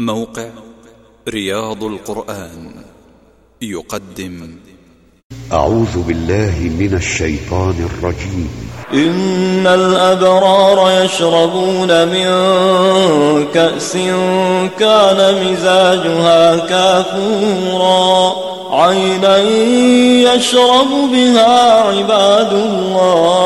موقع رياض القرآن يقدم. أعوذ بالله من الشيطان الرجيم. إن الأبرار يشربون من كأس كان مزاجها كافورا. عينا يشرب بها عباد الله.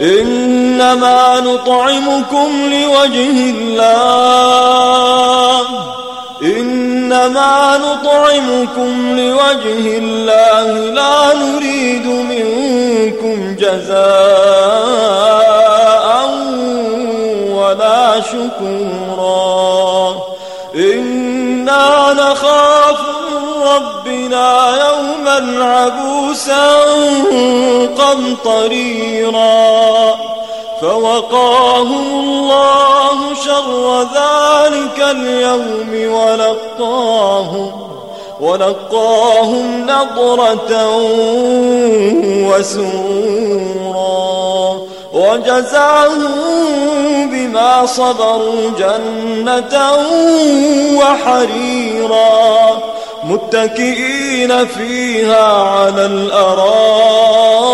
إنما نطعمكم لوجه الله. إنما نطعمكم لوجه الله. لا نريد منكم جزاء ولا شكورا. إنا نخاف ربنا يوما عبوسا قمطريرا. فوقاهم الله شر ذلك اليوم ولقاهم ولقاهم نضرة وسرورا. وجزاهم بما صبروا جنة وحريرا. متكئين فيها على الأرائك.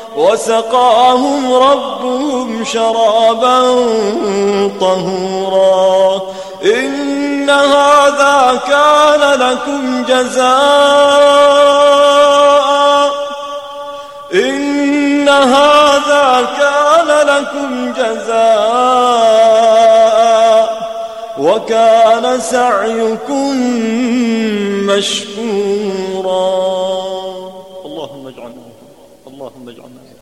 وسقاهم ربهم شرابا طهورا. إن هذا كان لكم جزاء. إن هذا كان لكم جزاء. وكان سعيكم مشكورا. Muhammed Ömer.